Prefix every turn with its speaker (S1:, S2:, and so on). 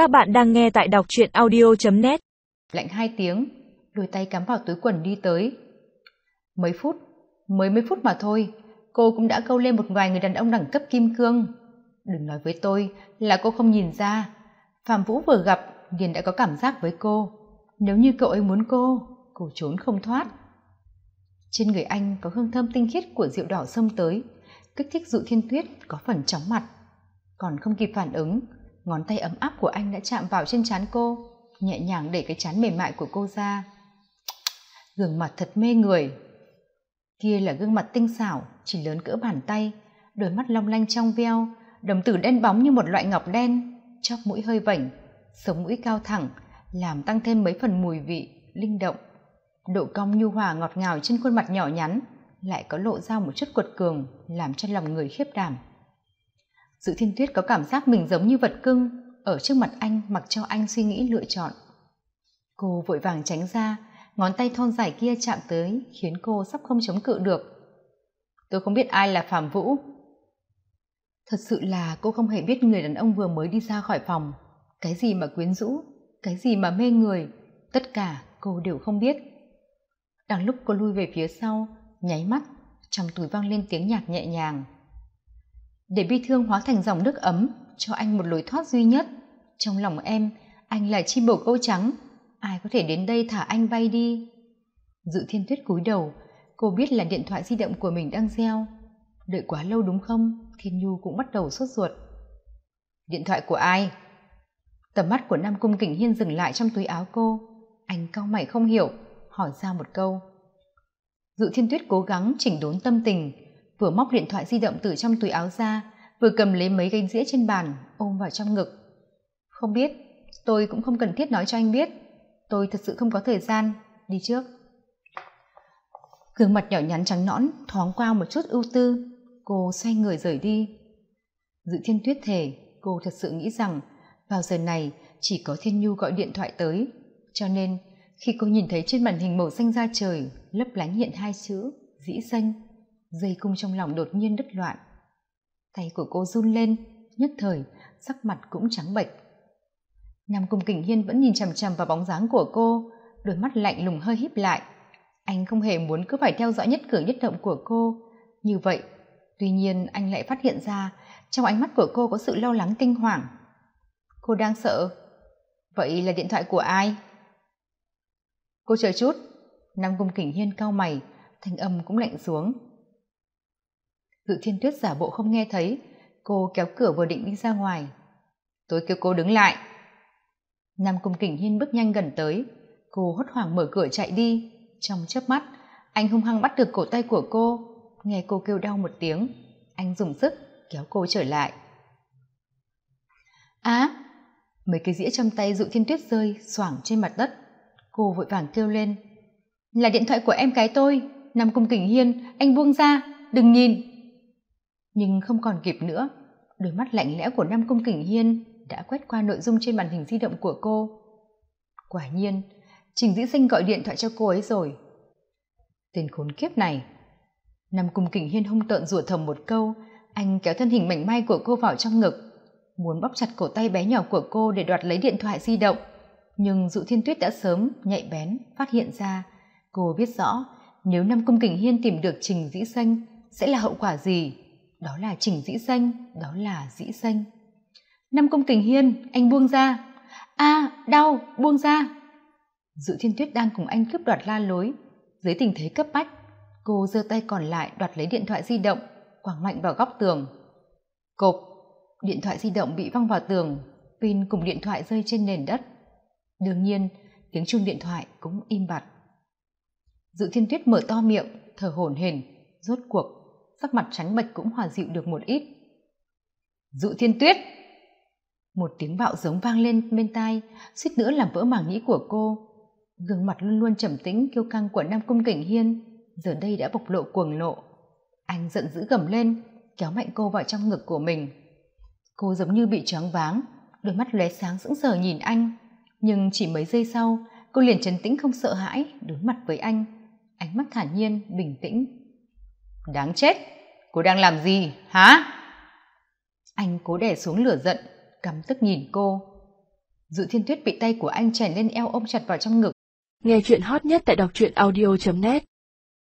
S1: Các bạn đang nghe tại đọc truyện audio.net
S2: Lạnh hai tiếng, đôi tay cắm vào túi quần đi tới. Mấy phút, mới mấy phút mà thôi, cô cũng đã câu lên một vài người đàn ông đẳng cấp kim cương. Đừng nói với tôi là cô không nhìn ra. Phạm Vũ vừa gặp liền đã có cảm giác với cô. Nếu như cậu ấy muốn cô, cô trốn không thoát. Trên người anh có hương thơm tinh khiết của rượu đỏ xông tới, kích thích dụ thiên tuyết có phần chóng mặt. Còn không kịp phản ứng, ngón tay ấm áp của anh đã chạm vào trên trán cô, nhẹ nhàng đẩy cái trán mềm mại của cô ra. Gương mặt thật mê người. Kia là gương mặt tinh xảo, chỉ lớn cỡ bàn tay, đôi mắt long lanh trong veo, đồng tử đen bóng như một loại ngọc đen, chóp mũi hơi vảnh sống mũi cao thẳng, làm tăng thêm mấy phần mùi vị, linh động. Độ cong nhu hòa ngọt ngào trên khuôn mặt nhỏ nhắn lại có lộ ra một chút quật cường, làm cho lòng người khiếp đảm dự thiên tuyết có cảm giác mình giống như vật cưng, ở trước mặt anh mặc cho anh suy nghĩ lựa chọn. Cô vội vàng tránh ra, ngón tay thon dài kia chạm tới, khiến cô sắp không chống cự được. Tôi không biết ai là phạm vũ. Thật sự là cô không hề biết người đàn ông vừa mới đi ra khỏi phòng. Cái gì mà quyến rũ, cái gì mà mê người, tất cả cô đều không biết. Đang lúc cô lui về phía sau, nháy mắt, trong túi vang lên tiếng nhạc nhẹ nhàng để bi thương hóa thành dòng nước ấm, cho anh một lối thoát duy nhất. Trong lòng em, anh là chim bồ câu trắng. Ai có thể đến đây thả anh bay đi? Dự thiên tuyết cúi đầu, cô biết là điện thoại di động của mình đang reo. Đợi quá lâu đúng không? Thiên nhu cũng bắt đầu sốt ruột. Điện thoại của ai? Tầm mắt của nam cung kình hiên dừng lại trong túi áo cô. Anh cau mày không hiểu, hỏi ra một câu. Dự thiên tuyết cố gắng chỉnh đốn tâm tình vừa móc điện thoại di động từ trong túi áo ra, vừa cầm lấy mấy gánh dĩa trên bàn, ôm vào trong ngực. Không biết, tôi cũng không cần thiết nói cho anh biết. Tôi thật sự không có thời gian. Đi trước. Gương mặt nhỏ nhắn trắng nõn thoáng qua một chút ưu tư. Cô xoay người rời đi. Dự thiên tuyết thề, cô thật sự nghĩ rằng vào giờ này chỉ có thiên nhu gọi điện thoại tới. Cho nên, khi cô nhìn thấy trên màn hình màu xanh da trời lấp lánh hiện hai chữ dĩ xanh dây cung trong lòng đột nhiên đứt loạn. Tay của cô run lên, nhất thời, sắc mặt cũng trắng bệch. Nam cung kình hiên vẫn nhìn chằm chằm vào bóng dáng của cô, đôi mắt lạnh lùng hơi híp lại. Anh không hề muốn cứ phải theo dõi nhất cử nhất động của cô. Như vậy, tuy nhiên anh lại phát hiện ra trong ánh mắt của cô có sự lo lắng kinh hoàng. Cô đang sợ. Vậy là điện thoại của ai? Cô chờ chút. Nam cung kình hiên cau mày, thanh âm cũng lạnh xuống dự thiên tuyết giả bộ không nghe thấy cô kéo cửa vừa định đi ra ngoài. Tôi kêu cô đứng lại. Nam cung kình hiên bước nhanh gần tới. Cô hốt hoảng mở cửa chạy đi. Trong chớp mắt anh hung hăng bắt được cổ tay của cô. Nghe cô kêu đau một tiếng anh dùng sức kéo cô trở lại. Á à, mấy cái dĩa trong tay dụ thiên tuyết rơi xoảng trên mặt đất. Cô vội vàng kêu lên. Là điện thoại của em cái tôi nam cung kình hiên anh buông ra đừng nhìn nhưng không còn kịp nữa. Đôi mắt lạnh lẽo của nam cung kình hiên đã quét qua nội dung trên màn hình di động của cô. Quả nhiên, trình dĩ sinh gọi điện thoại cho cô ấy rồi. Tên khốn kiếp này. Nam cung kình hiên hung tợn rủa thầm một câu, anh kéo thân hình mảnh mai của cô vào trong ngực, muốn bóp chặt cổ tay bé nhỏ của cô để đoạt lấy điện thoại di động. Nhưng dụ thiên tuyết đã sớm nhạy bén phát hiện ra, cô biết rõ nếu nam cung kình hiên tìm được trình dĩ xanh sẽ là hậu quả gì đó là chỉnh dĩ xanh, đó là dĩ xanh. Năm công kình hiên, anh buông ra. A, đau, buông ra. Dự thiên tuyết đang cùng anh cướp đoạt la lối. Dưới tình thế cấp bách, cô giơ tay còn lại đoạt lấy điện thoại di động, quẳng mạnh vào góc tường. Cộp, điện thoại di động bị văng vào tường, pin cùng điện thoại rơi trên nền đất. Đương nhiên, tiếng chuông điện thoại cũng im bặt. Dự thiên tuyết mở to miệng, thở hổn hển, rốt cuộc sắc mặt trắng bệch cũng hòa dịu được một ít. Dụ thiên tuyết! Một tiếng bạo giống vang lên bên tai, suýt nữa làm vỡ màng nhĩ của cô. Gương mặt luôn luôn trầm tĩnh, kiêu căng của nam cung cảnh hiên, giờ đây đã bộc lộ cuồng lộ anh giận dữ gầm lên, kéo mạnh cô vào trong ngực của mình. Cô giống như bị choáng váng, đôi mắt lóe sáng sững sờ nhìn anh. Nhưng chỉ mấy giây sau, cô liền trấn tĩnh không sợ hãi, đối mặt với anh. Ánh mắt thản nhiên, bình tĩnh đáng chết. Cô đang làm gì? Hả? Anh cố đè xuống lửa giận cắm tức nhìn cô. Dự thiên tuyết bị tay của anh chèn lên eo ôm chặt vào trong ngực.
S3: Nghe chuyện hot nhất tại đọc truyện audio net.